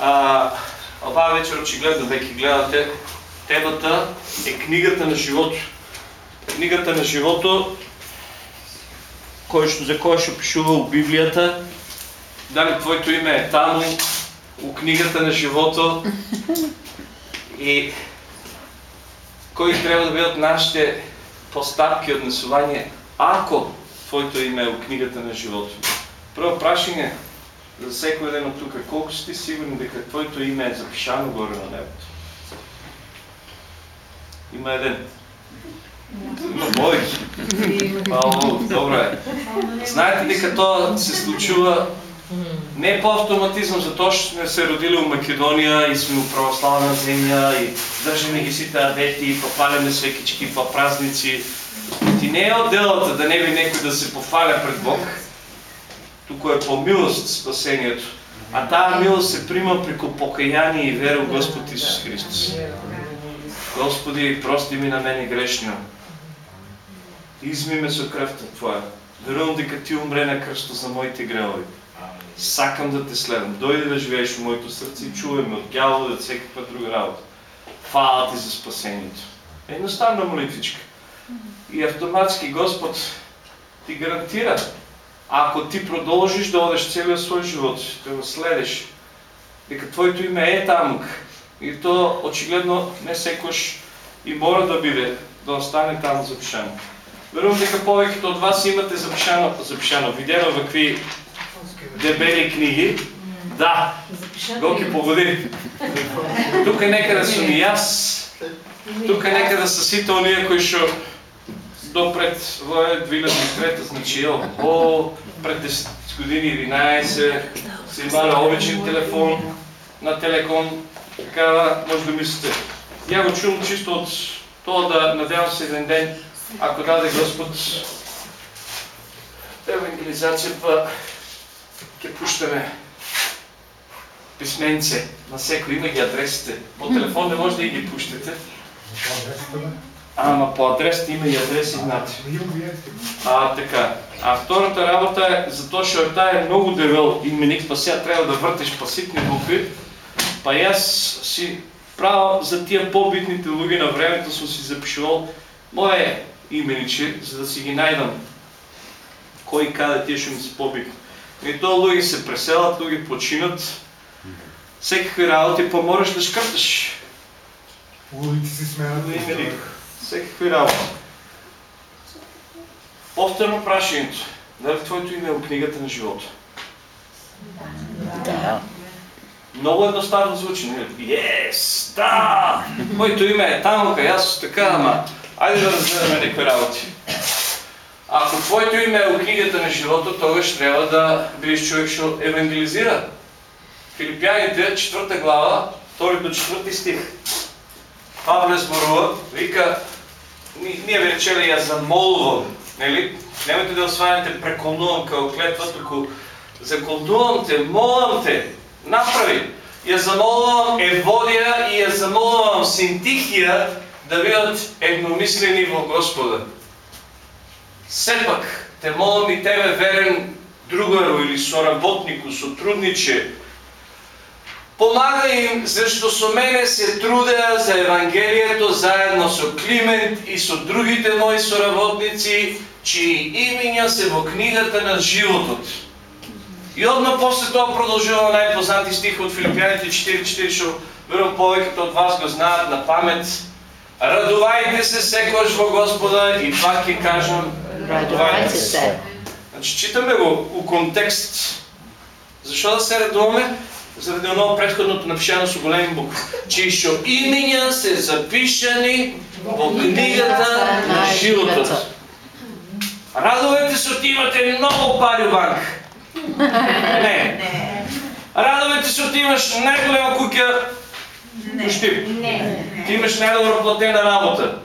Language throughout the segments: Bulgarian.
А, оваа вечер очигледно веќе гледате, темата е книгата на живото. Книгата на живото, кој што, за која што пишува у Библијата, дали твоето име е таму, у книгата на живото и кои трябва да бидат нашите постапки однесување ако твоето име е у книгата на живото. Прво прашање за секој ден от тука, колко сте сигурни дека твоето име е запишано горе на небото? Има еден. Има повеќе. Мало, добро е. Знаете дека тоа се случува не по автоматизам, затоа што сме се родили у Македонија и сме у православна земја и држиме ги сите адети, попаляме свекички по празници. Ти не е отделата да не би некој да се пофаля пред Бог, туку е по милост спасението. А таа милост се прима преко покаяние и вера в Господ Исус Христос. Господи, прости ми на мене грешно. Изми ме со кръвта Твоя. Верувам дека Ти умре на кръста за моите грехове. Сакам да те следвам. Дойди да живееш в моето сърце и чувай ме от дявола и от всякаква друга работа. Хвала ти за спасението. Едноставна молитвичка. И автоматски Господ ти гарантира, ако ти продължиш да одеш целия свой живот, да го следеш, дека твоето име е тамук, и то очигледно не секош и мора да биде, да остане там запишано. Верувам дека повеќето од вас имате запишано, запишано, видено во какви дебели книги. Да, Гоки погоди. Тука некаде сум и јас, тука некаде са сите оние кои што допред во 2003 значи о, пред 10 години 11 се имале обичен телефон на Телеком, така може да мислите. Ја го чувам чисто од тоа да надевам се еден ден, ако даде Господ евангелизација, па ќе пуштаме писменце на секој, има ги адресите. По телефон не може да ги пуштате. Ама по адресите има и адреси знати. А, така. А втората работа е, затоа што таа е многу дебел и меник па сега треба да вртиш па ситни букви, па јас си право за тия побитните луѓе на времето сум си запишувал мое имениче, за да си ги најдам кој каде тие што ми се побитни. И тоа луѓе се преселат, луѓе починат, секакви работи, па да шкрташ. Улици се смеят. Всекакви работи. Повторно прашањето. Дали твоето име е книгата на живота? Да. Много едноставно звучи. Yes, да! Моето име е кај јас така, ама ајде да разгледаме некои работи. Ако твоето име е у книгата на живота, тогаш трябва да бидеш човек што евангелизира. Филипјаните, четврта глава, втори до четврти стих. Павле зборува, вика, ние ви речели ја замолувам, нели? Немате да освајате преколнувам као клетва, туку заколнувам те, молам те, направи. Ја замолувам Еводија и ја замолувам Синтихија да бидат едномислени во Господа. Сепак, те молам и тебе, верен другару или соработнику, сотрудниче, Помагај им, зашто со мене се трудеа за Евангелието заедно со Климент и со другите мои соработници, чии имиња се во книгата на животот. И одма после тоа продолжува најпознати стих од Филипјаните 4.4, што верувам повеќето од вас го знаат на памет. Радувајте се секојаш во Господа и пак ќе кажам, радувајте се. Значи, читаме го у контекст. Зашо да се радуваме? Заради оно предходното напишано со големи букви, што имиња се запишани во книгата на животот. Радовете се ти имате многу пари банк. Не. Радовете се ти имаш најголема куќа у Штип. Ти имаш најдобро платена работа.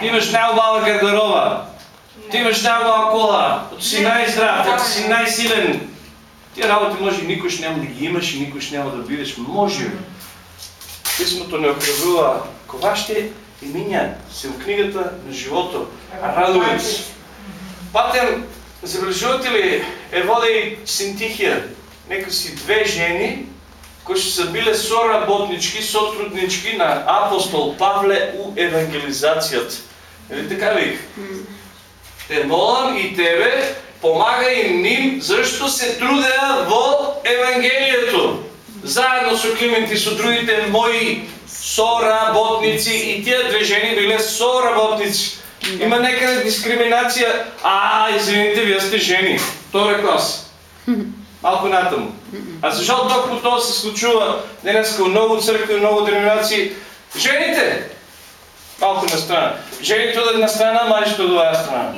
Ти имаш најубава гардероба. Ти имаш најубава кола. Си најздрав, си најсилен. Тия работи може никош няма да ги имаш и никош няма да видиш. Може. Писмото не окръжува коваще и миня се в книгата на живото. Радовете се. Патем, забележувате ли, Евода и Синтихия, нека си две жени, кои што се биле соработнички, сотруднички на апостол Павле у евангелизацијата. Или така вик? Те молам и тебе, помагај ним, зашто се трудеа во Евангелието. Заедно со Климент и со другите мои соработници и тия две жени биле соработници. Има некъде дискриминация. А, извините, вие сте жени. Втора клас. Малко натъм. А защо толкова това се случва днеска много църкви, много деноминации? Жените! Малко на страна. Жените от една страна, мъжете от друга страна.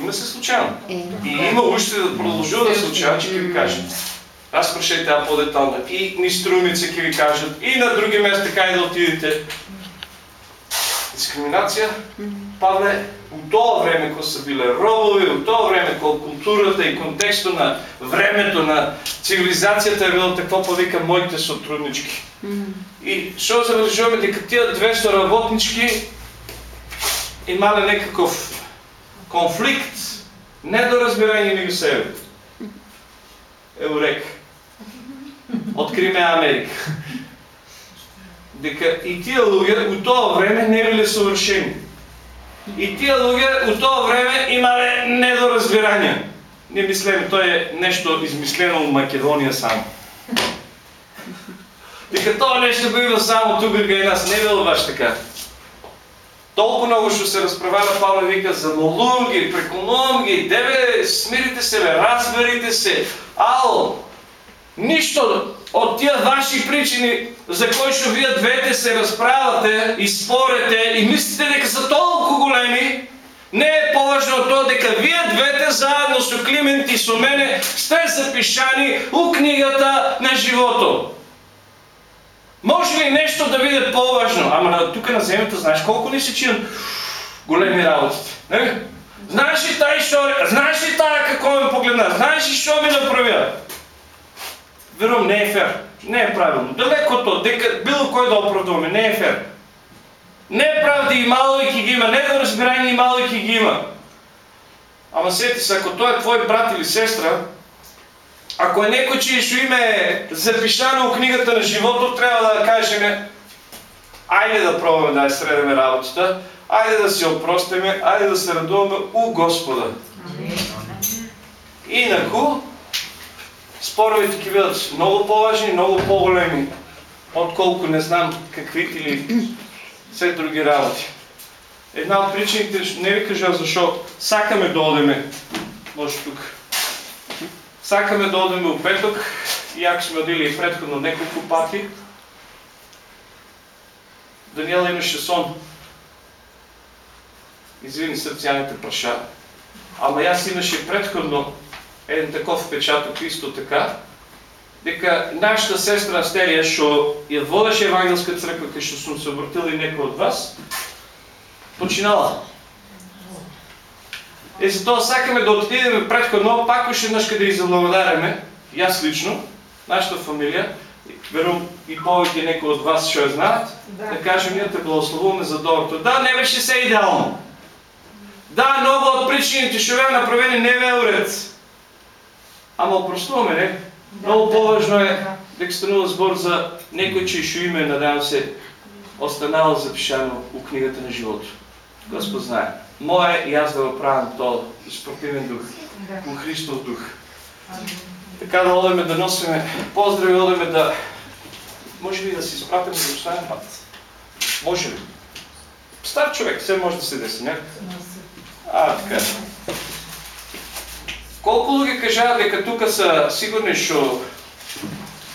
Има се случайно. Е. И има още да продължува да се случава, че ви кажат. Аз прощайте тя по-детално. И ни струмица ки ви кажат, и на други места така и да отидете. Дискриминация, Павле, у това време, кога са били робови, у това време, кога културата и контекста на времето, на цивилизацията е било такво, повика моите сътруднички. И що забележуваме, дека тия 200 работнички имали некакъв конфликт, недоразбирание между себе. Еурек. Откриме Америка. Дека и тия луѓе у тоа време не биле совршени. И тия луѓе у тоа време имале недоразбирање. Не мислеме, тоа е нешто измислено у Македонија само. Дека тоа нешто има само тука кај нас, не било баш така. Толкова много ще се разправява, Павле вика, замолувам ги, преколнувам ги, деве, смирите се, бе, разберите се, ало, нищо от тия ваши причини, за кои ще вие двете се разправяте и спорете и мислите дека са толкова големи, не е поважно от това дека вие двете заедно с Климент и со мене сте запишани у книгата на живото. Може ли нещо да биде по-важно? Ама тук на земята знаеш колко ни се чинат големи работи. Не? Знаеш ли тази що... Знаеш ли тая какво ме погледна? Знаеш ли що ми направя? Верувам, не е фер. Не е правилно. Далеко то, дека било кой да оправдуваме, не е фер. Не е правда и мало и ги има, не е да разбирание и мало и ги има. Ама сети се, ако той е твой брат или сестра, ако е некој чието име е запишано в книгата на живото, трябва да кажем, айде да пробваме да я средеме работата, айде да се опростиме, айде да се радуваме у Господа. Инако, споровете ги бидат много по-важни, много по-големи, отколко не знам какви или все други работи. Една от причините, не ви кажа защо, сакаме да одеме, може тук, Сакаме да одеме у петок, иако сме одили и предходно неколку пати. Даниела имаше сон. Извини срцяните праша. Ама јас имаше предходно еден таков печаток исто така, дека нашата сестра Астерија, што ја водеше Евангелска црква, кај што сум се обратил и некој од вас, починала. Е, за това сакаме да отидем предходно, пак още еднъж и заблагодаряме, и аз лично, нашата фамилия, верувам и повече некои от вас ще я знаят, да, да кажем, ние те благословуваме за доброто. Да, не беше се идеално. Да, много от причините ще бяха направени не ве уред. Ама опростуваме, не? Да, много да, по-важно е да. станува сбор за некој чише име, надявам се, останало запишано у книгата на живото. Господ знае. Мое и аз да го правим то спортивен дух, по Христов дух. Така да одеме да носиме поздрави, одеме да... Може ли да си изпратим да останем път? Може ли? Стар човек, все може да се деси, не? А, така. Колко луѓе кажаат дека тука са сигурни што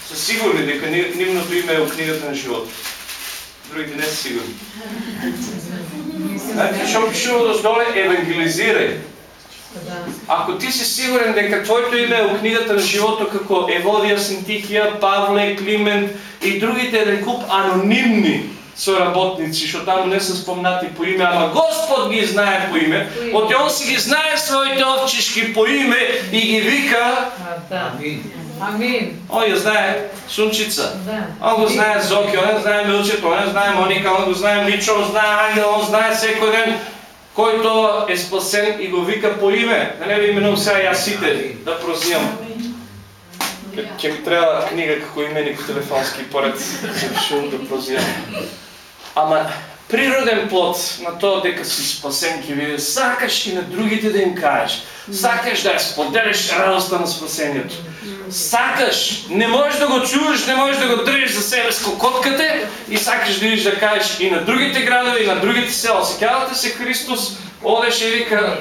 са сигурни дека нивното име е у книгата на живота? Другите не са сигурни. Значи, защото пишува доздоле евангелизирай. Ако ти си сигурен дека твоето име е в книгата на живото како Еводия, Синтихия, Павле, Климент и другите еден куп анонимни соработници, защото там не са спомнати по име, ама Господ ги знае по име. От Он си ги знае своите овчишки по име и ги вика. Амин. Амин. Он я знае Сунчица. Да. Он го знае Зоки, он знае Милчето, он знае Моника, он го знае лично, он знае Ангел, он знае всеки ден, който е спасен и го вика по име. Да не ви именувам сега и аз сите да прознивам. Ќе ми треба книга како именик телефонски поред шум да прозирам. Ама природен плод на тоа дека си спасен ќе биде сакаш и на другите да им кажеш. Сакаш да ја споделиш радоста на спасението. Сакаш, не можеш да го чуваш, не можеш да го држиш за себе с кокотката и сакаш да идиш да кажеш и на другите градове, и на другите села. Сеќавате се Христос одеше и вика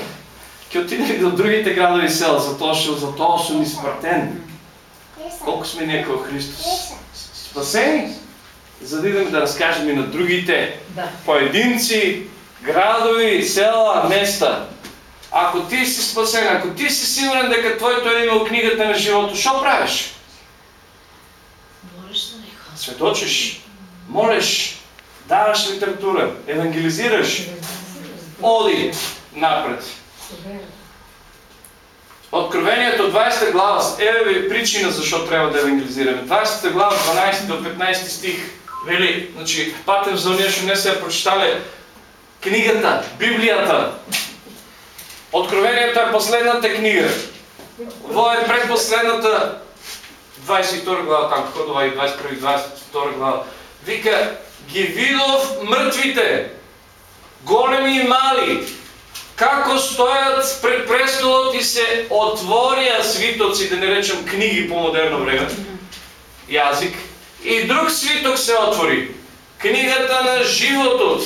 ќе отиде до другите градови и села, затоа што затоа сум испратен. Колко сме ние Христос? Спасени? За да идем да разкажем и на другите Да. поединци, градови, села, места. Ако ти си спасен, ако ти си сигурен дека твоето име е у книгата на живото, що правиш? Говориш за него. Светочиш, молиш, даваш литература, евангелизираш, оди напред. Откровението 20 глава, еве ви причина защо трябва да евангелизираме. 20 глава, 12 до 15 стих, вели, значи, патем за уния, що не се я прочитали книгата, Библията. Откровението е последната книга. Во е предпоследната 22 глава, там ходова и 21 22 глава. Вика, ги видов мъртвите, големи и мали, како стоят пред престолот и се отворија свитоци, да не речем книги по модерно време, јазик, и друг свиток се отвори, книгата на животот.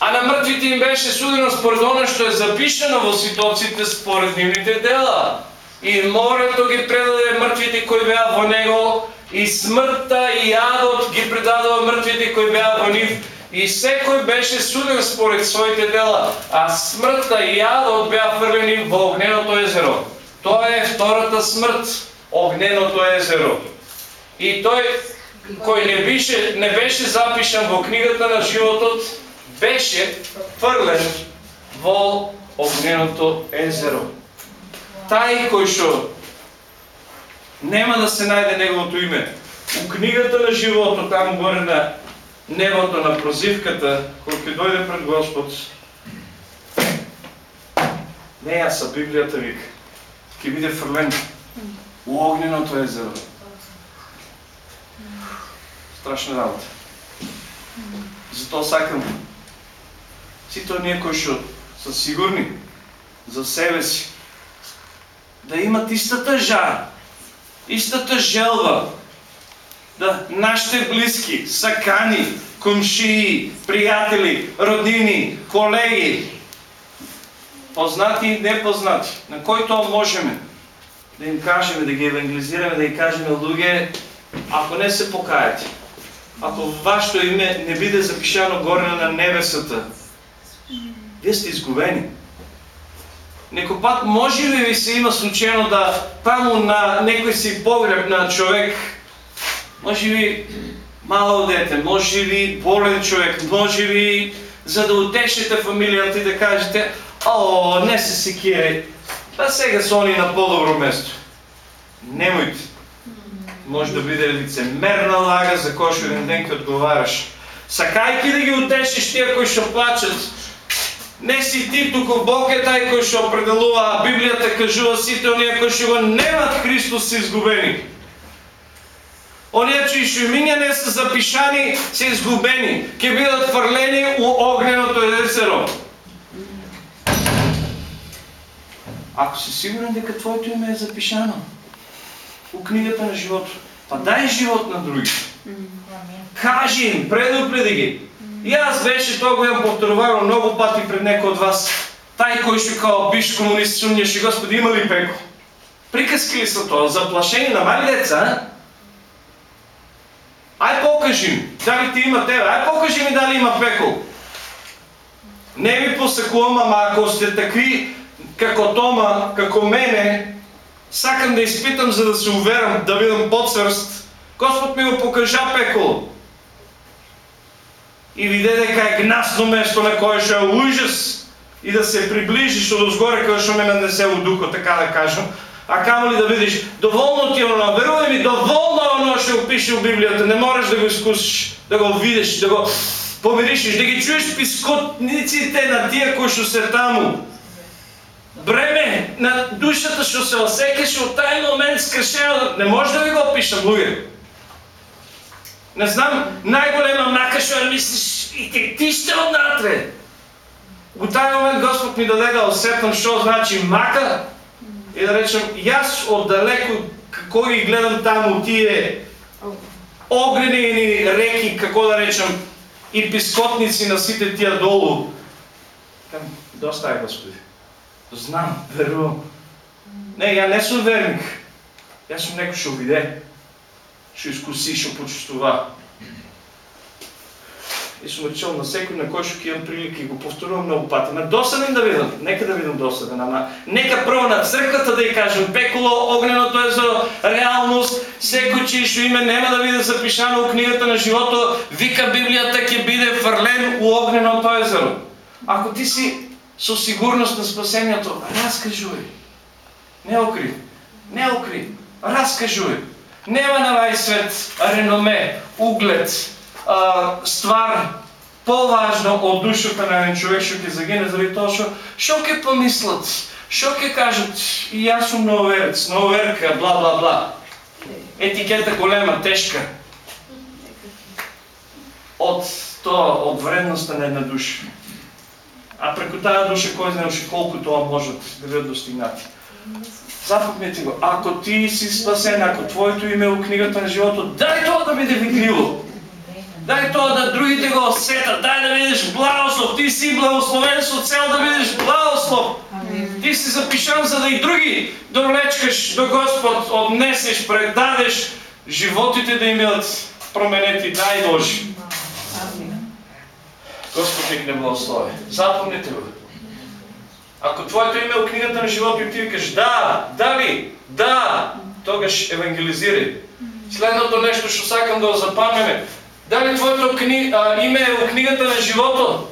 А на мртвите им беше судено според оно што е запишано во свитоците според нивните дела. И морето ги предаде мртвите кои беа во него, и смртта и јадот ги предадува мртвите кои беа во нив, и секој беше суден според своите дела, а смртта и јадот беа фрлени во огненото езеро. Тоа е втората смрт, огненото езеро. И тој кој не беше, не беше запишан во книгата на животот, беше фрлен во огненото езеро. Тај кој што нема да се најде неговото име. У книгата на животот, таму горе на небото на прозивката, кој ќе дојде пред Господ, не ја са Библијата вика, ќе биде фрлен у огненото езеро. Страшна работа. Затоа сакам. Сите оние кои што се сигурни. За себе си, да имат истата жар, истата желба, да нашите близки, сакани, комшии, приятели, роднини, колеги, познати и непознати, на кои-то можеме? Да им кажем, да ги евангелизираме, да им кажем, луѓе, ако не се покаете, ако вашето име не биде запишано горе на небесата, вие сте изгубени. Некој пат може ли ви се има случайно да таму на некој си погреб на човек, може би мало дете, може би болен човек, може би за да утешите фамилията и да кажете О, не се секирай, па сега са они на по-добро место. Немойте. Може да биде лицемерна лага, за кој што еден ден ќе одговараш. Сакајки да ги утешиш тия кои што плачат, не си ти туку, Бог е тај кој што определува, а Библијата кажува сите оние кои што го немат Христос се изгубени. Оние чии што имиња не се запишани се изгубени, ќе бидат фрлени у огненото езеро. Ако си сигурен дека твоето име е запишано у книгата на живото, па дай живот на другите. Кажи им, предупреди ги. И аз беше тоа го имам повторувано много пати пред некој од вас. Тај кој што као биш комунист сумњаше, Господи, има ли пеко? Приказки ли са тоа? Заплашени на мали деца, а? Ај покажи ми, дали ти има тебе, ај покажи ми дали има пекол. Не ви посекувам, ама ако сте такви како Тома, како мене, сакам да изпитам за да се уверам, да видам подсвърст. Господ ми го покажа пеколо. И виде дека е гнасно место на кое што е ужас и да се приближиш од озгоре кај што ме нанесе у духо, така да кажам. А камо ли да видиш, доволно ти е оно, верувай ми, доволно е оно што го пише у Библијата, не можеш да го искусиш, да го видиш, да го помиришиш, да ги чуеш пискотниците на тия кои што се. Бреме на душата што се осекеше от тај момент скршено. Не може да ви го опишам, луѓе. Не знам, най-голема што ја мислиш и ти, ти ще однатре. У тај момент Господ ми даде да осетам што значи мака и да речем, јас оддалеку како ги гледам таму тие огнени реки, како да речем, и пискотници на сите тия долу. Кам, доста е, Господи. Знам, верувам. Не, ја не сум верник. Јас сум некој што виде, што искуси, што почувствува. И сум речел на секој на кој што ќе имам прилика и го повторувам многу пати. Ма досаден да видам, нека да видам досаден, ама нека прво на црквата да ја кажем, пеколо, огненото езеро, реалност, секој чие име нема да биде запишано у книгата на живото, вика Библијата ќе биде фрлен у огненото езеро. Ако ти си со сигурност на спасението, разкажуј. Не окри. Не окри. Разкажуј. Нема на овај свет реноме, углед, а, ствар поважно од душата на еден човек што ќе загине заради тоа што што ќе помислат, што ќе кажат и јас сум нововерец, нововерка, бла бла бла. Етикета голема, тешка. Од тоа, од вредноста на една душа. А преку таа душа кој знае уште колку тоа можат да бидат достигнати. Запомнете го, ако ти си спасен, ако твоето име е у книгата на живото, дай тоа да биде видливо. Дай тоа да другите го осетат, дай да видиш благослов, ти си благословен со цел да видиш благослов. Ти си запишан за да и други довлечкаш до Господ, однесеш, предадеш животите да им бидат променети, дай Божи. Господ nek не благослови. Запомнете го. Ако твоето име е в книгата на живота и ти викаш да, дали, да, тогаш евангелизирай. Следното нещо ще сакам да го запомнеме. Дали твоето кни... а, име е в книгата на живото?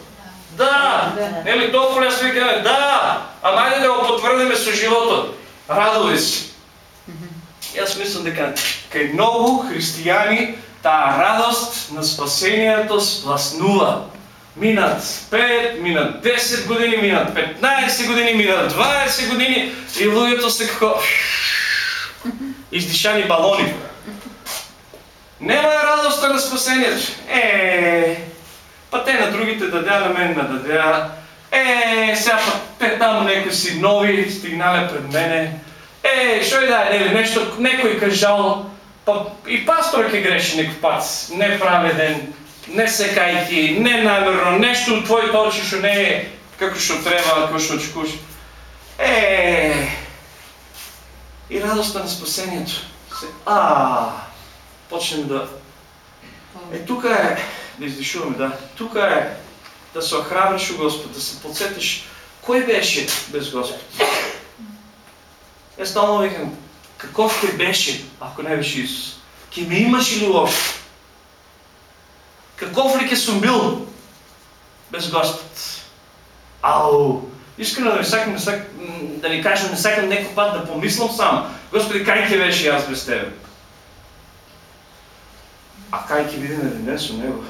Да. Нели толкова лесно викаме? Да. Ама айде да го потвърдиме с живото. Радувай се. И аз мислям дека кај много християни таа радост на спасението спласнува. Минат 5, минат 10 години, минат 15 години, минат 20 години и луѓето се како издишани балони. Нема радоста на спасението. Е, па те на другите дадеа, на мен на дадеа. Е, сега па те там некои си нови стигнале пред мене. Е, што и да е, нели, нешто, некој кажал, па и пастор ќе греши некој пат, не кајки, не намерно, нешто у твоите очи што не е како што треба, како што очекуваш. Е, и радоста на спасението. Се, а, почнем да... Е, тука е, да издишуваме, да, тука е да се охрабриш у Господ, да се подсетиш кој беше без Господ. Јас стално викам, каков ти беше, ако не беше Исус? Ке ме имаш или лошо? Каков ли ке сум бил без Господ? Ау! Искрено да ви сакам, да, сак, да ви кажам, не сакам некој пат да помислам сам. Господи, кај ќе беше аз без Тебе? А кај ќе биде на со Него?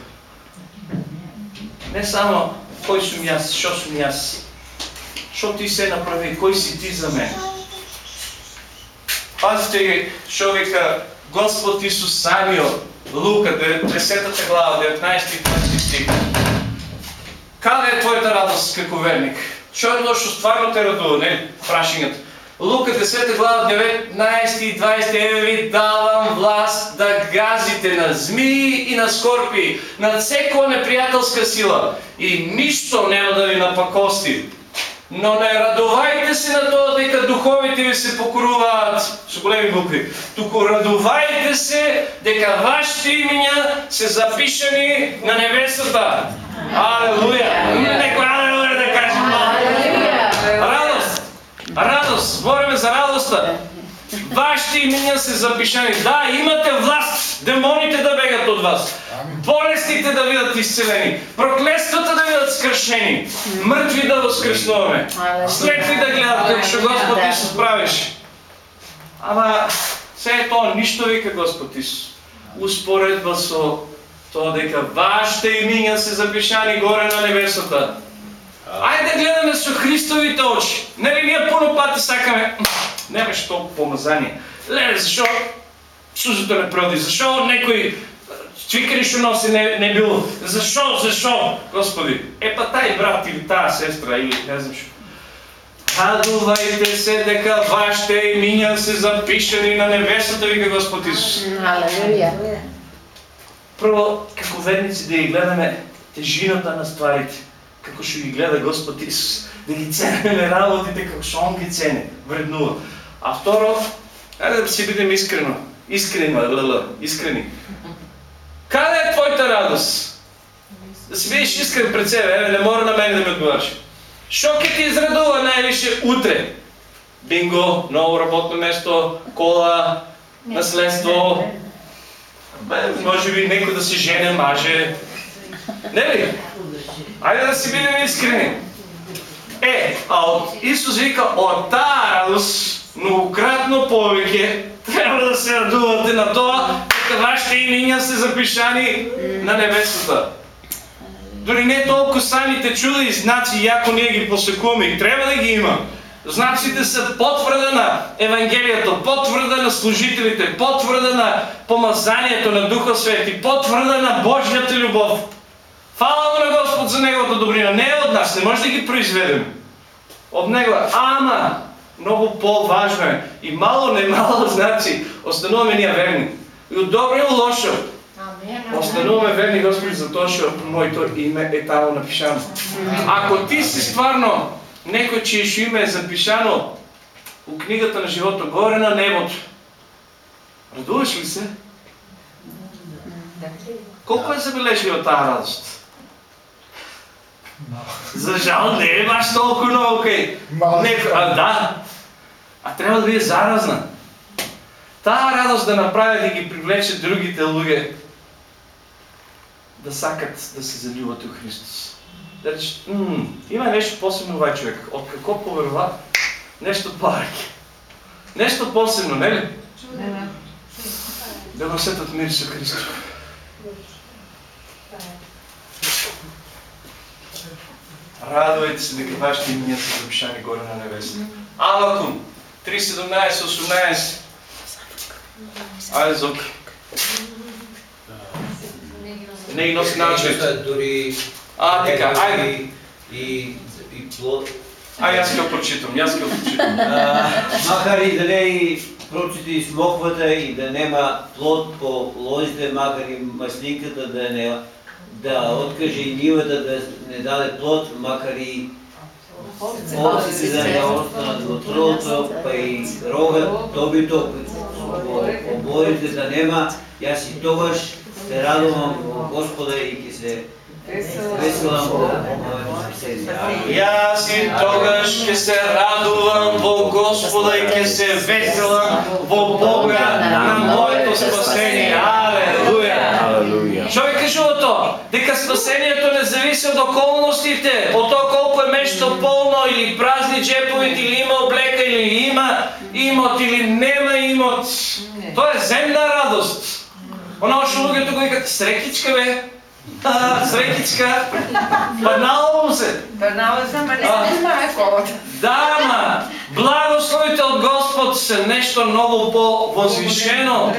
Не само кој сум јас, што сум јас, што ти се направи, кој си ти за мен. Пазите ги, што вика Господ Исус самиот, Лука, 10 глава, 19 и 20 стих. Каде е твоята радост како верник? Што е што стварно те радува, не прашињата? Лука 10 глава 19 и 20 еве ви давам власт да газите на змии и на скорпи, на секоја непријателска сила и ништо нема да ви напакости. Но не радувајте се на тоа дека духовите ви се покоруваат со големи букви. Туку радувајте се дека вашите имиња се запишани на небесата. Алелуја! Некој алелуја да каже. Радост! Радост! Збориме за радоста. Вашите имиња се запишани. Да, имате власт демоните да бегат од вас. Болестите да бидат изцелени, проклествата да бидат скршени, мртви да воскреснуваме, слепи да гледат како што Господ Исус правеше. Ама се е тоа ништо вика Господ Исус. Успоредба со тоа дека вашите имиња се запишани горе на небесата. Айде да гледаме со Христовите очи. Нели ние пуно пати сакаме, немаш толкова помазание. Леле, защо сузото не проди? Защо некој цвикари што носи не, не било? Защо, защо, Господи? Е па тај брат или таа сестра или не знам што. Радувайте се дека вашите имиња се запишани на небесото, вика Господ Исус. Алелуја. Прво, како верници да ги гледаме тежината на стварите, како што ги гледа Господ Исус, да ги цениме работите како што Он ги цени, вреднува. А второ, ајде да си бидеме искрено, искрени, лл, искрени. Каде е твоята радост? Да си бидеш искрен пред себе, еве, не мора на мене да ми одговараш. Што ќе ти израдува највише утре? Бинго, ново работно место, кола, наследство, Бе, може би некој да се жене, маже. Не ли? Ајде да си бидем искрени. Е, а от Исус вика, от таа радост, многократно повеќе, треба да се радувате на тоа, дека вашите имиња се запишани на небесата. Дори не толку самите чуда и знаци, яко ние ги посекуваме и трябва да ги има. Знаците са потвърда на Евангелието, потвърда на служителите, потвърда на помазанието на Духа Свети, потвърда на Божията любов. Фала на Господ за Неговата добрина. Не е от нас, не може да ги произведем. От Него е. Ама, много по-важно е. И мало, не мало, значи, остануваме ние верни. И от добро и от лошо. Остануваме верни, Господи, за тоа што моето име е тамо напишано. Ако ти си стварно некој чиеше име е запишано у книгата на живота горе на небото, радуваш ли се? Колко е забележлива таа радост? За жал не е баш толкова много, окей. Малко. Не, а, да. А трябва да биде заразна. Таа радост да направи да ги привлече другите луѓе да сакат да се заljubат у Христос. Да рече, «М, има нещо посебно овај човек. От какво поверва? Нещо повеќе. Нещо посебно, не ли? Да го сетат мир со Христос. Радвайте се дека вашите имена са запишани горе на небесата. Авакум 3.17.18 Айде, Зоки. Не ги носи начин. Дори А, така, айде. и, и, и плод. Айде, аз го прочитам, аз го прочитам. Макар и да не и прочити смоквата и да нема плод по лозите, макар и маслинката да не да откаже и нивата да не даде плод, макар и не останат во трото, па и рогат, добито, оборите да нема, јас и тогаш се радувам Господа и ќе се веселам во моето и тогаш ќе се радувам во Господа и ќе се веселам во Бога на моето спасение. Алелуја. Што ви кажува тоа? Дека спасението не зависи од околностите, од тоа колку е место полно или празни джеповите, или има облека, или има имот, или нема имот. Тоа е земна радост. Оно што луѓето го викат срекичка бе. А, срекичка. Банално му се. Да, ма, благословите от Господ са нещо много по-възвишено.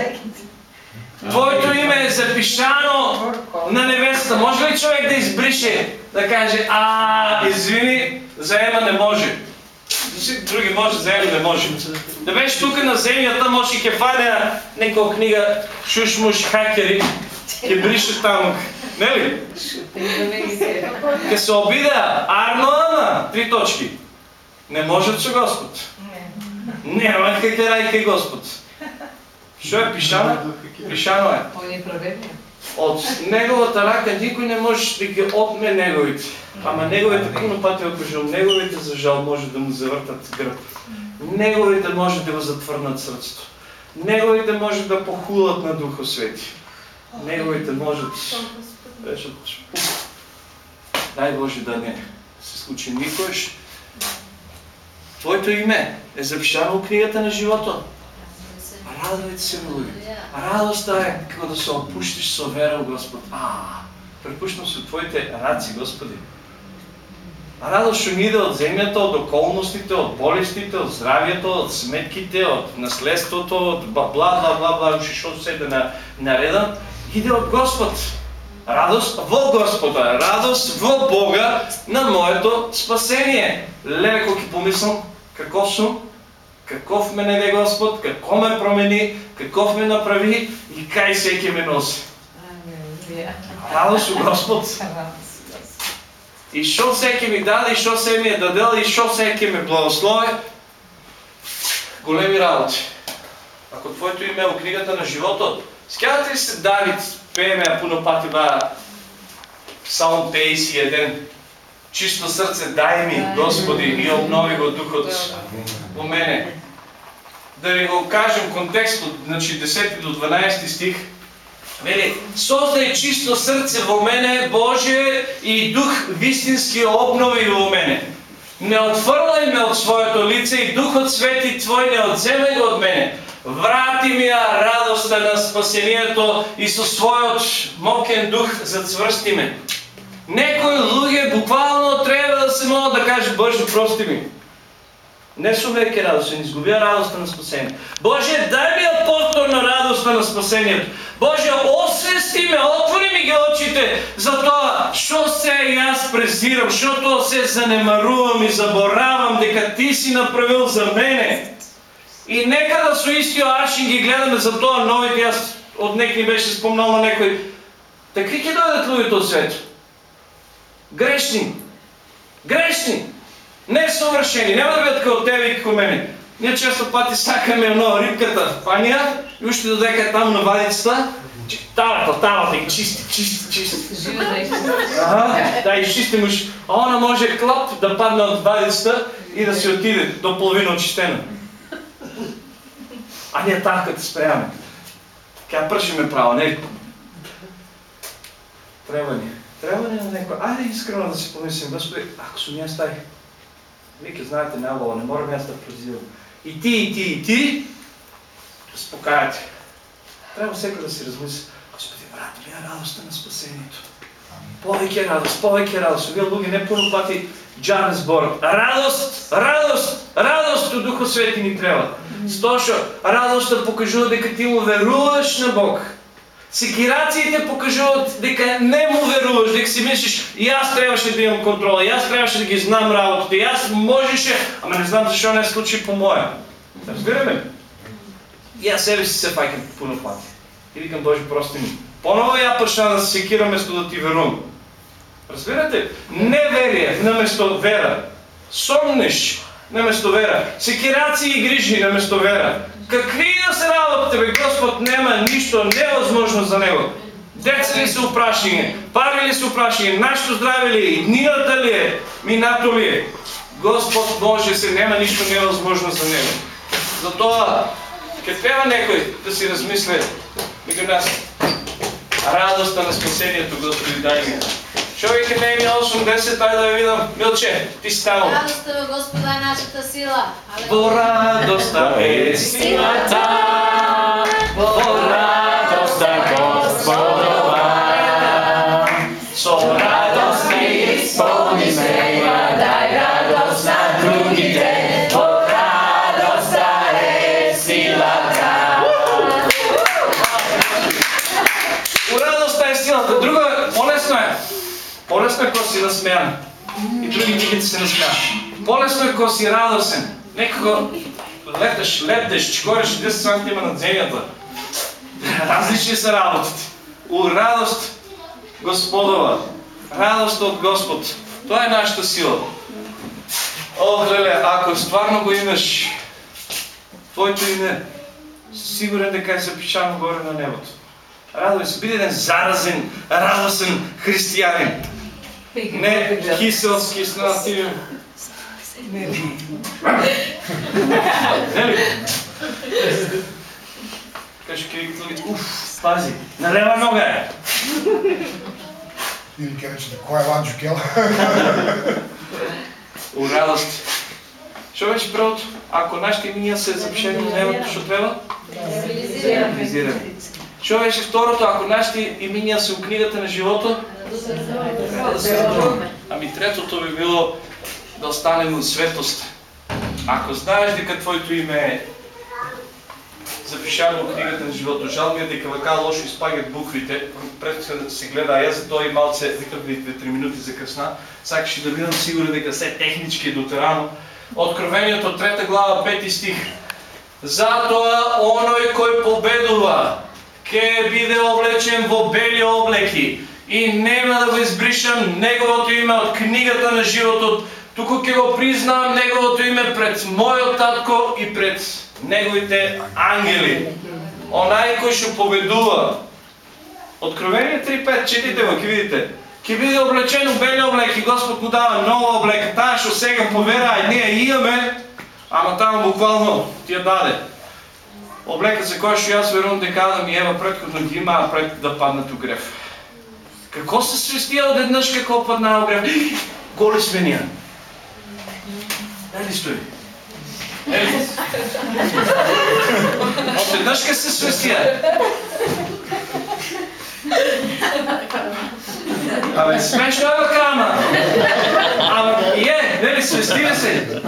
Твоето име е запишано на небесата. Може ли човек да избрише, да каже, а, извини, заема не може. Всички други може, заема не може. Да беше тук на земята, може и кефаля некоя книга Шушмуш хакери, ке брише там. Не ли? Ке се обида, арно ама, три точки. Не можат со Господ. Нема каке рајка Господ. Што е пишано? Пишано е. Од неговата рака никој не може да ги отме неговите. Ама неговите пуно пати го кажал, неговите за жал може да му завртат грб. Неговите може да го затврнат срцето. Неговите може да похулат на Духа Свети. Неговите можат решат. Дай Боже да не се случи никош. Твоето име е запишано в книгата на живота. Радвайте се, луѓе. Радоста е како да се опуштиш со вера у Господ. А, препуштам се Твоите раци, Господи. Радост што ни иде од земјата, од околностите, од болестите, од здравието, од сметките, од наследството, од бла бла бла бла, што се да на наредам, иде од Господ. Радост во Господа, радост во Бога на моето спасение. Леле, кога ќе помислам, каков сум, каков ме наде Господ, како ме промени, каков ме направи и кај се ќе ме носи. Радост у Господ. И се ќе ми даде, и што се ми е дадел, и се ќе ме благослови, големи работи. Ако Твоето име е у книгата на животот, скјавате ли се Давид, пееме пуно пати ба Псалм 51, чисто срце дай ми, Господи, и обнови го духот у мене. Да ви го кажем контекстот, значи 10 до 12 стих, Вели, создай чисто срце во мене, Боже, и дух вистински обнови во мене. Не отфрлај ме од своето лице и духот свети Твој не одземај го од мене. Врати ми ја радоста на спасението и со својот мокен дух зацврсти ме. Некои луѓе буквално треба да се могат да кажат Боже, прости ми. Не сум веќе радостен, изгубија радоста на спасението. Боже, дай ми ја повторно радоста на спасението. Боже, освести ме, отвори ми ги очите за тоа што се јас презирам, што тоа се занемарувам и заборавам дека Ти си направил за мене. И нека да со истиот аршин ги гледаме за тоа новите, јас од некој беше спомнал на некој. Такви ќе дојдат луѓето од свет. Грешни. Грешни. Не совршени, нема да бидат како тебе и како мене. Ние често пати сакаме оно рибката в паня и уште додека е таму на вадицата, тавата, тавата и чисти, чисти, чисти. Ага, да, изчистим уж. А она може клап да падне од вадицата и да си отиде до половина очистена. А ние така като спреме. Ке пршиме право, не? Треба ни. Треба ни на некој. Ајде искрено да си помислим, Господи, ако сум јас вие знаете најубаво, не морам јас да прозивам. И ти, и ти, и ти, спокајате. Трябва секој да си размисли, Господи, брат, ми е радостта на спасението. Повеќе радост, повеќе радост. Вие луѓе не първо пати збор. Радост, радост, радост у Духот Свети ни треба. Стошо, радоста покажува дека ти му веруваш на Бог. Секирациите покажуваат дека не му веруваш, дека си мислиш, и аз трябваше да имам контрола, и аз трябваше да ги знам работата, и аз можеше, ама не знам защо не случи по моя. Разбираме? И аз себе си се пакам пуно пати. И викам, Боже, прости ми. Поново я почна да се секирам вместо да ти верувам. Разбирате? Неверие наместо вера. Сомнеш наместо вера. Секирации и грижи наместо вера. Какви да се работите, бе, Господ нема нищо невъзможно за Него. Деца ли се упрашени, пари ли се упрашени, нашето здраве ли е, днината ли е, минато ли е. Господ може се, нема нищо невъзможно за Него. Затова, ке трябва некой да си размисли, вика нас, радостта на спасението, Господи, дай ми. Човек е не 8-10, ай да видам. Милче, ти си там. Радостта во Господа е нашата сила. Радостта е силата, во радостта Насмеян. И други дигите се насмеян. По-лесно е, кога си радостен. Некако леташ, летеш, гореш 10 см над земята. Различни са работите. У радост Господова. Радост от Господ. Това е нашата сила. О, леле, ако стварно го имаш, Твоето име, сигурен дека е запишано горе на небото. Радуй се, биде един заразен, радостен християнин. Не кисел с киснати. Не ли? Кажи, кой уф, пази, на лева нога е. Или ке речете, кој е Ванчо Кел? У радост. Що беше првото? Ако нашите имения се запишени на небото, што треба? Реализираме. Що беше второто? Ако нашите имения се у книгата на живота, да се радуваме. Ами третото би било да останем от светост. Ако знаеш дека твоето име е запишано в книгата на живота, жал ми е дека вака лошо изпагат буквите, пред да се гледа, а аз за това и малце, викам ви 2-3 минути за късна, сакаше да бидам сигурен дека се технички е дотерано. Откровението, трета глава, пети стих. Затоа оној кој победува, ќе биде облечен во бели облеки и нема да го избришам неговото име от книгата на животот, туку ќе го признам неговото име пред мојот татко и пред неговите ангели. Онај кој што победува. Откровение 3.5, четите го, ќе видите. Ќе биде облечен у бели облеки, Господ му дава нова облека, таа што сега повера, и ние имаме, ама таму буквално ти ја даде. Облека за која што јас верувам дека Адам и Ева предходно ги имаа пред да паднат у. Какво се свестия одеднъж какво падна огрев? Голи сме ние. Ели стои. Ели. Одеднъж се свестия. Абе, смешно е бака, ама. Ама, е, нели, свестили се.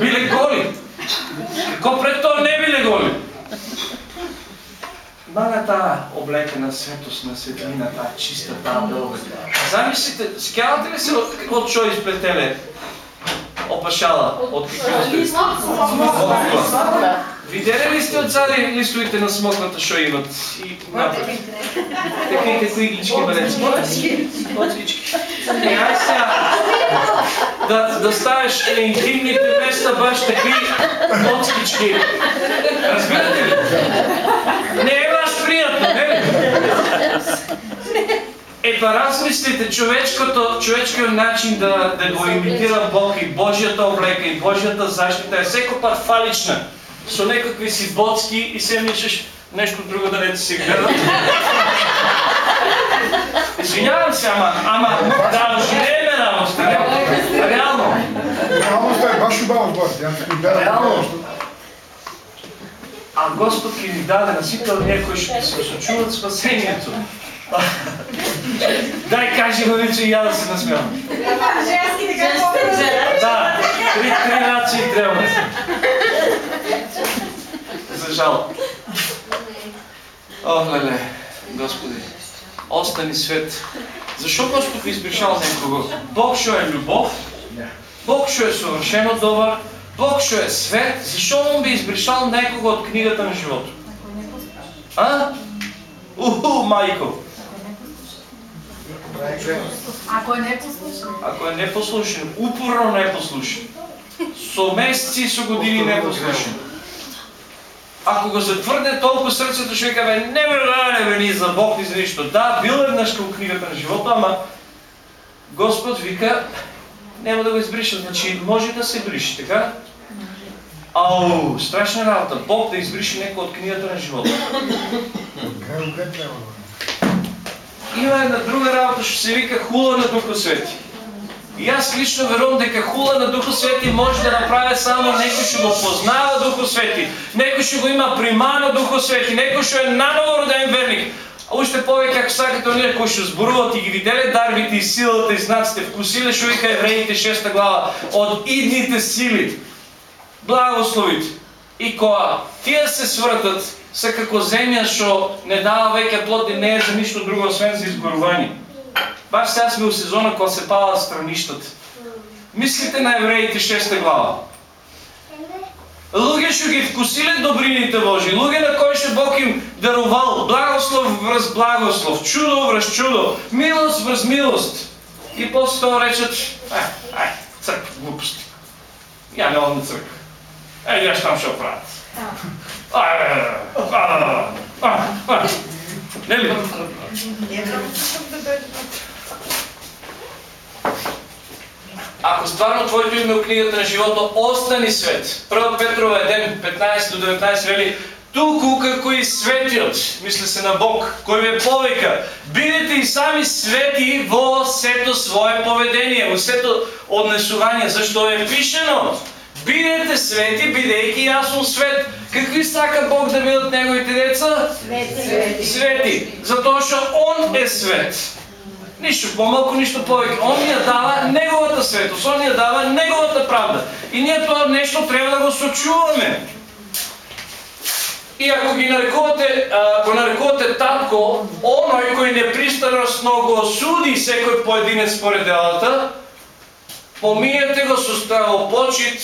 Биле голи. Какво пред това не биле голи? Мага тая облека светост, на светлина, тая чиста, тая дълга. Замислите, скявате ли се от, от що изплетеле? Опашала? От какво Видели ли сте отзади листовите на смокната, що имат? И напред. Такива какви иглички бъдете? Моцкички. И ай сега, да, да ставиш интимните места баш такви моцкички. Разбирате ли? Не е вас приятно, не ли? Е, па размислите, човечкото, човечкият начин да, да го имитира Бог и Божията облека и Божията защита е всеко път фалична со некакви си боцки и се мислиш нещо друго да не ти се. Извинявам се, ама, ама да оживееме Реално. Реалността е баш убаво, Бог. Реално. А Господ ки ни даде на всички от ние, които ще се чуват спасението. Дай кажи го вече и я да се насмявам. Да, три, три трябва. За жал. О, леле, Господи, остани свет. Защо Господ ви избрешал некого? Бог що е любов, Бог що е съвършено добър, Бог що е свет, защо Он би избрешал некого от книгата на живота? А? Уху, майко! Ако е непослушен. Ако е непослушен, упорно непослушен, со месеци, со години непослушен. Ако го затвърне толкова сърцето, ще вика, бе, не бе, не бе, ни за Бог, ни за нищо. Да, бил веднъж към книгата на живота, ама Господ вика, няма да го избриша, значи може да се бриши, така? Ау, страшна работа. Бог да избрише някой от книгата на живота. Има една друга работа, ще се вика хула на Духа Свети. И аз лично верувам дека хула на Духа Свети може да направи само некој ще го познава Духа Свети, некој ще го има прима на Духа Свети, некој ще е наново роден верник. А още повече, ако сакате оние кои ще зборуват и ги видели дарбите и силата и знаците, вкусили ще вика Евреите 6 глава, от идните сили, благословите. И која тия се свъртат, са како земја што не дава веќе плод и не е за нищо друго, освен за изгорување. Баш сега сме у сезона кога се палат странищата. Мислите на евреите 6 глава. Луѓе што ги вкусиле добрините Божи, луѓе на кои што Бог им дарувал благослов врз благослов, чудо врз чудо, милост врз милост. И после това речат, ай, ай, църква, глупости. Я не на църква. Ей, я там ще правят. Нели? Ако стварно Твоето име в книгата на живота остани свет. Първа Петрова 1, 15 до 19 вели, Туку како и светиот, мисли се на Бог, кој ве повика, бидете и сами свети во сето свое поведение, во сето однесување, зашто е пишено, бидете свети, бидејќи јас сум свет. Какви сака Бог да бидат неговите деца? Свети. Свети. Затоа што Он е свет. Нищо по-малко, нищо повече. Он ни я дава Неговата светост, Он ни я дава Неговата правда. И ние това нещо трябва да го сочуваме. И ако ги нарекувате, ако нарекувате татко, оној кој непристрасно го суди секој поединец според делата, помиете го со стравопочит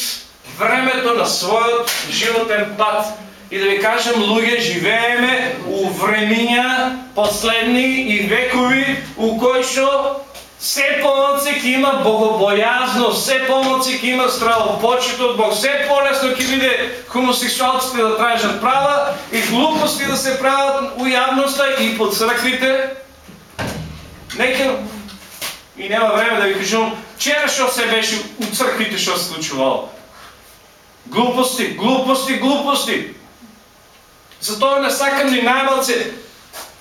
времето на својот животен пат. И да ви кажем, луѓе, живееме у времиња последни и векови, у кои што Все помалце ќе има богобојазност, все помалце ќе има стравопочет од Бог, все полесно ќе биде хомосексуалците да тражат права и глупости да се прават у јавноста и по црквите. Нека и нема време да ви кажам, вчера што се беше у црквите што се случувало. Глупости, глупости, глупости. Затоа не сакам ни најмалце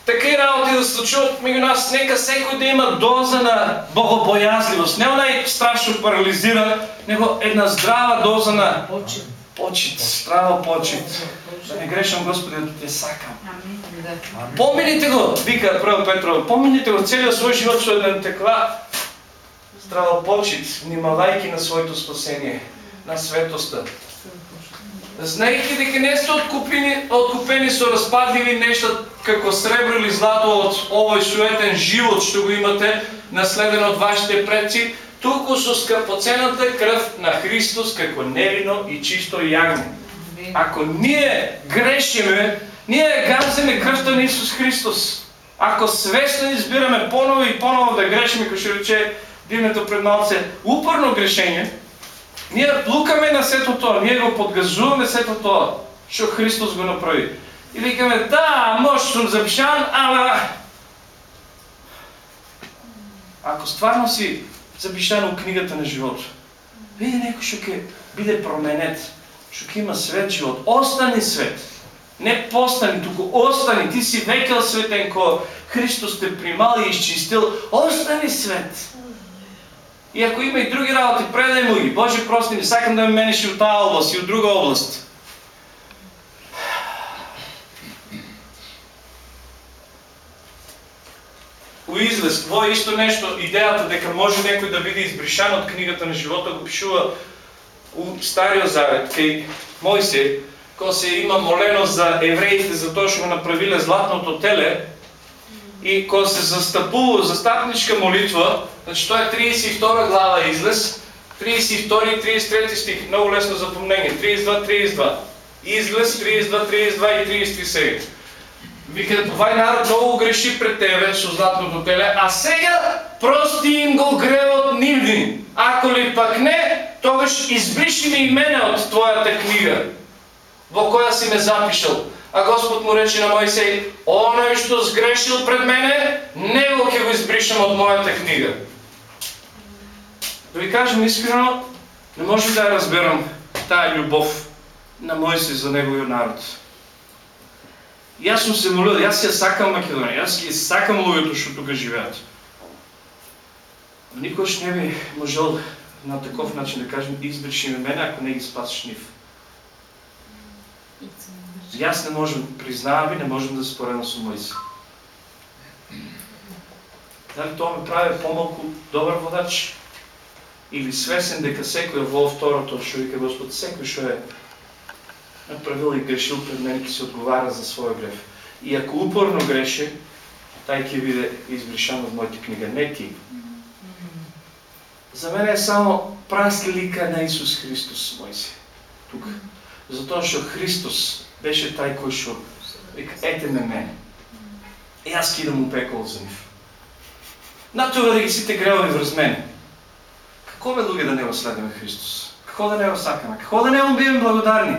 Такви работи да се случват меѓу нас, нека секој да има доза на богобојазливост. Не онај страшно парализира, него една здрава доза на почит. Почит, здрава почит. Да не грешам Господи, да те сакам. Помините го, вика Прво Петро, помините го целиот свој живот со една таква здрава почит, внимавајки на своето спасение, на светоста. Знаејќи дека не сте откупени, откупени со распадливи нешта како сребро или злато од овој суетен живот што го имате наследено од вашите предци, туку со скъпоценната кръв на Христос како невино и чисто јагне. Ако ние грешиме, ние газиме кръвта на Исус Христос. Ако свестно избираме поново и поново да грешиме, како ще рече дивното пред малце, упорно грешение, ние плукаме на сето тоа, ние го подгазуваме сето тоа, што Христос го направи. И викаме, да, може съм запишан, ама... Ако стварно си запишан у книгата на живота, види некој што ќе биде променет, што ќе има свет живот, остани свет. Не постани, туку остани, ти си веќе светен кој Христос те примал и изчистил, остани свет. И ако има и други работи, предай му ги. Боже, прости, не сакам да ме менеш и от тази област, и от друга област. Уизлес, това е исто нещо, идеята дека може некој да биде избришан от книгата на живота, го пишува у Стария Завет, кај Мојсе, кој се има молено за евреите за тоа што го направиле златното теле, и кој се застапува, застапничка молитва, значи тоа е 32 глава излез, 32 и 33 стих, много лесно запомнение, 32, 32. Излез 32, 32 и 37. Вика, овај народ много греши пред тебе со златното теле, а сега прости им го гревот нивни. Ако ли пак не, тогаш избриши ми мене от твоята книга, во која си ме запишал. А Господ му рече на Моисей, оној што сгрешил пред мене, него ќе го избришам од мојата книга. Да ви кажем искрено, не може да ја разберам тая љубов на Моисей за неговиот народ. Јас сум се молил, јас ја сакам Македонија, јас ја сакам луѓето што тука живеат. Никош не би можел на таков начин да кажем, избриши ме мене, ако не ги спасиш нив. Јас не можем, признавам и не можем да се споредам со Мојси. Дали тоа ме прави помалку добар водач? Или свесен дека секој во второто, што вика Господ, секој што е направил и грешил пред мене, ќе се одговара за својот греф. И ако упорно греше, тај ќе биде избришан од мојата книга, не ти. За мене е само праслика на Исус Христос, Мојси. Тука. Затоа што Христос беше тај кој што вика, ете ме мене. И аз кидам пекол за нив. Ги сите гревови врз мене. Како бе луѓе да не го Христос? Како да не го сакаме? Како да не му биеме благодарни?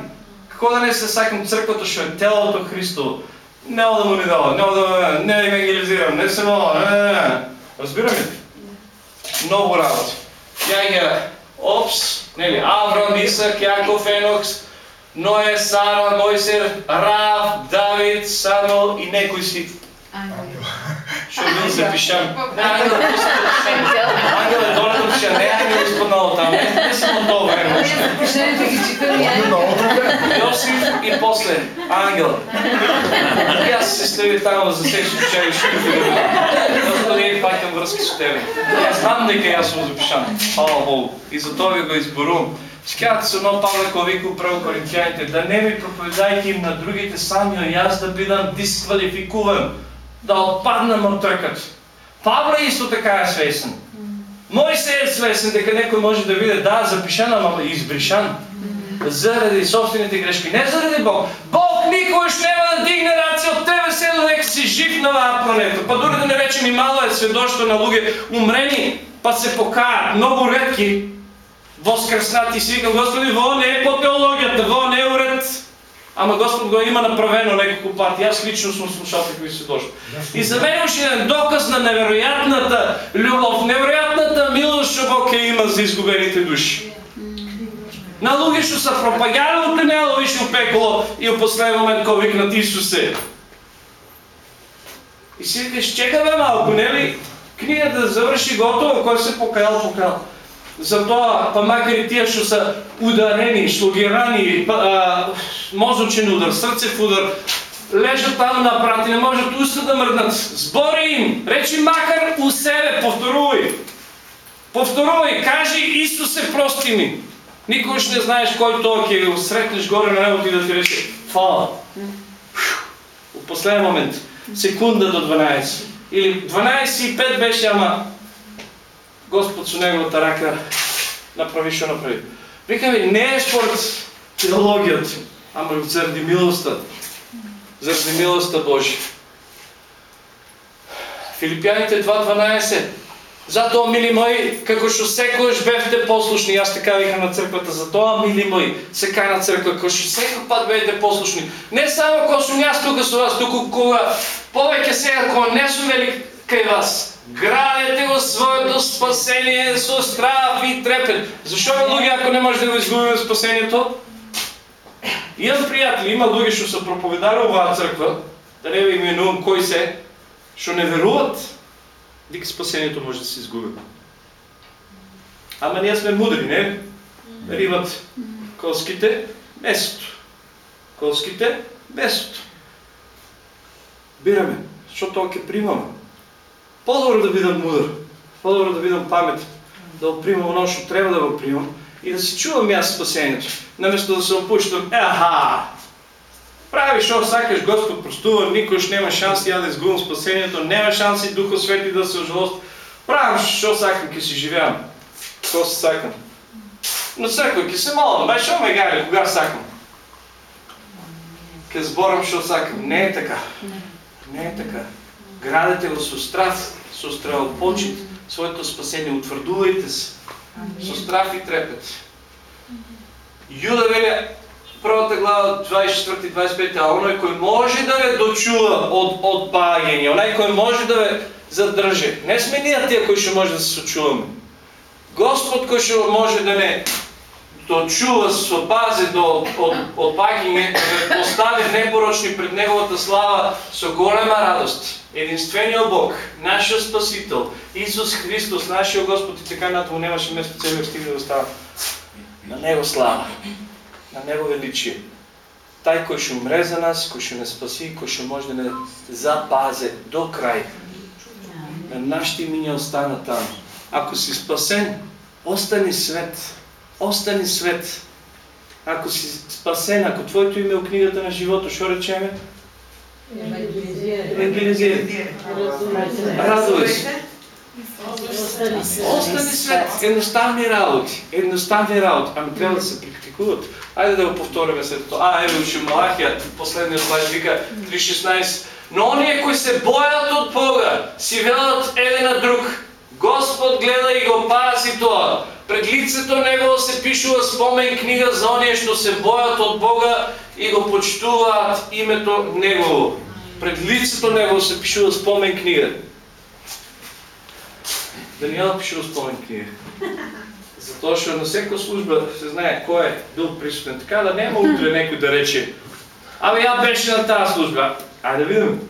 Како да не се сакам црквата што е телото Христо? Нема да му ни дава, нема да не евангелизирам, не се мола, не, не, не. Разбираме ли? Много работи. Ја ги Опс, нели, Аврам, Исак, Јаков, Енокс, Ное, Сара, Мојсер, Рав, Давид, Самуел и некои си. Што бил запишан. Не, ангел е. Ангел е доле запишан. Не, ангел е изпаднал там. Не, не съм от това време. още. Запишените ги читам и аз. Йосиф и после Ангел. И аз се стави там за всеки случай ще го видим. Защото ние пакам връзки с тебе. Аз знам дека јас сум запишан. Хвала Богу. И затоа ви го изборувам. Ще кажете се едно Павле кој вика право коринтияните, да не ми проповедајте им на другите сами, а јас да бидам дисквалификуван, да отпаднам од трката. Павле исто така е свесен. Мој се е свесен дека некој може да биде да запишан, ама избришан заради собствените грешки, не заради Бог. Бог никогаш нема да дигне раци от тебе се додека си жив на оваа планета. Па дори да не речем и мало е сведоштво на луѓе умрени, па се покаат, многу ретки, воскреснати си викам, Господи, во не е по теологията, во не е уред. Ама Господ го има направено неколко пати. Аз лично съм слушал такви сведоштва. И за мен още един доказ на невероятната любов, невероятната милост, што Бог е има за изгубените души. На што са пропаѓали од тенело виши у пеколо и у последен момент кој викнат Исусе. И си викаш, чекаме малко, нели? Книгата да заврши готово, кој се покаял, покаял. Затоа, па макар и тие што са ударени, што ги рани, па, а, мозочен удар, срцев удар, лежат там напрати, не можат уста да мрднат. Збори им, речи макар у себе, повторувај. Повторувај, кажи Исусе, прости ми. Никогаш не знаеш кој тоа ќе го сретнеш горе на небото и да ти рече фала. У последен момент, секунда до 12. Или 12 и 5 беше, ама Господ со неговата рака направи што направи. Викаме, не е според теологијата, ама заради милоста. Заради милоста Божия. Филипјаните 2.12 Затоа, мили мои, како што секојаш бевте послушни, јас така викам на црквата, затоа, мили мои, сека на црква, како што секој пат бевте послушни. Не само кога сум јас тука со вас, туку кога повеќе сега кога не сум велик кај вас. Градете го своето спасение со страв и трепет. Зашо бе луѓе ако не може да го изгубиме спасението? Имам пријатели, има луѓе што се проповедари оваа црква, да не ви именувам кои се, што не веруват дека спасението може да се изгуби. Ама ние сме мудри, не? Риват колските месото. Колските месото. Бираме, што тоа ќе примаме. По-добро да бидам мудър, по-добро да бидам паметен, да го примам оно што треба да го примам и да си чувам јас спасението. Наместо да се опуштам, еха, Прави што сакаш, Господ простува, никош нема шанс ја да изгубам спасението, нема шанс и Духот Свети да се ожалост. Правам што сакам, ќе си живеам. Што се сакам. Но секој ќе се молам, бе што ме гајле, кога сакам. Ке зборам што сакам. Не е така. Не е така. Градете го со страх, со стравопочит, своето спасение, утврдувајте се. Со страх и трепет. Јуда веле, првата глава 24-25, а оној кој може да ве дочува од одпаѓање, оној кој може да ве задржи. Не сме ние тие кои што може да се сочуваме. Господ кој што може да не дочува со пази до од одпаѓање, да ве постави непорочни пред неговата слава со голема радост. Единствениот Бог, нашиот Спасител, Исус Христос, нашиот Господ и така натаму немаше место целиот стиг да остава. На Него слава на Него величие. Кој ќе умре за нас, кој ќе не спаси, кој ќе може да не запазе до крај. На нашите имиња остана таму. Ако си спасен, остани свет. Остани свет. Ако си спасен, ако твоето име е у книгата на живото, што речеме? Евангелизирай. Се. Остани свет. Едноставни работи. Едноставни работи. Ами трябва да се практикуват. Айде да го повториме след това. А, еве уши Малахија, последниот слайд вика 3.16. Но оние кои се бојат од Бога, си велат еден на друг. Господ гледа и го пази тоа. Пред лицето Негово се пишува спомен книга за оние што се бојат од Бога и го почитуваат името Негово. Пред лицето Негово се пишува спомен книга. Данијел пишува спомен книга. Затоа што на секоја служба се знае кој е бил присутен. Така да нема утре некој да рече Абе ја беше на таа служба. Ајде да видим.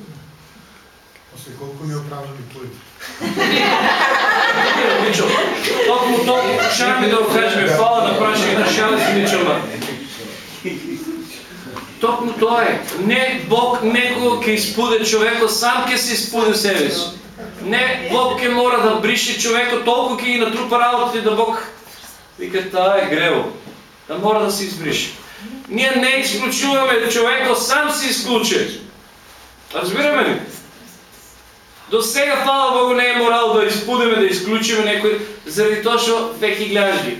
после колко неоправдани плои. Мичо, токму тоа покушаваме да го кажеме, фала на прашање на шале си Мичома. Токму тоа е. Не Бог некого ќе испуде човекот, сам ќе се испуде себе си. Не Бог ќе мора да брише човекот, толку ќе ги натрупа работите да Бог вика таа е грево. Да мора да се избрише. Ние не исклучуваме човекот, сам се исклучи. Разбираме ли? До сега, фала Богу, не е морал да изпудиме, да изключиме некој, заради тоа што веќе гледаш ги.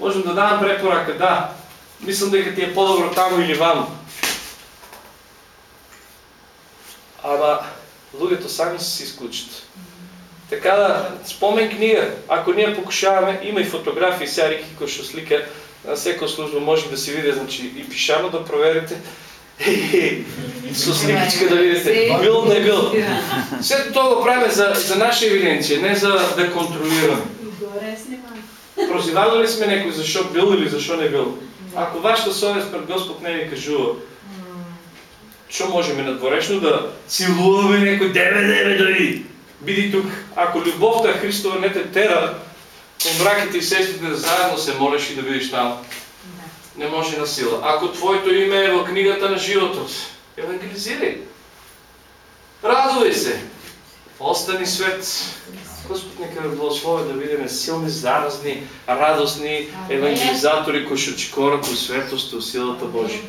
Можем да дадам препорака, да. Мислам дека ти е по-добро таму или ваму. Ама, луѓето сами се исклучат. Така да, спомен книга, ако ние покушаваме, има и фотографии, сега Рики кој на секоја служба може да се види, значи и пишано да проверите, со сликичка да видите, бил не бил. Сето тоа го правиме за, за наша евиденција, не за да контролираме. Прозивали ли сме некој зашо бил или зашо не бил? Ако вашата совест пред Господ не ви кажува, што можеме надворешно да силуваме некој деве деве дојди. Биди тук, ако љубовта Христова не те тера, браките и сестрите заедно се молиш и да бидеш таму. Не може на сила. Ако твоето име е во книгата на животот, евангелизирај. Радуй се. Остани свет. Господ нека ви благослови да видиме силни, заразни, радосни евангелизатори кои што чекорат во светост и силата Божја.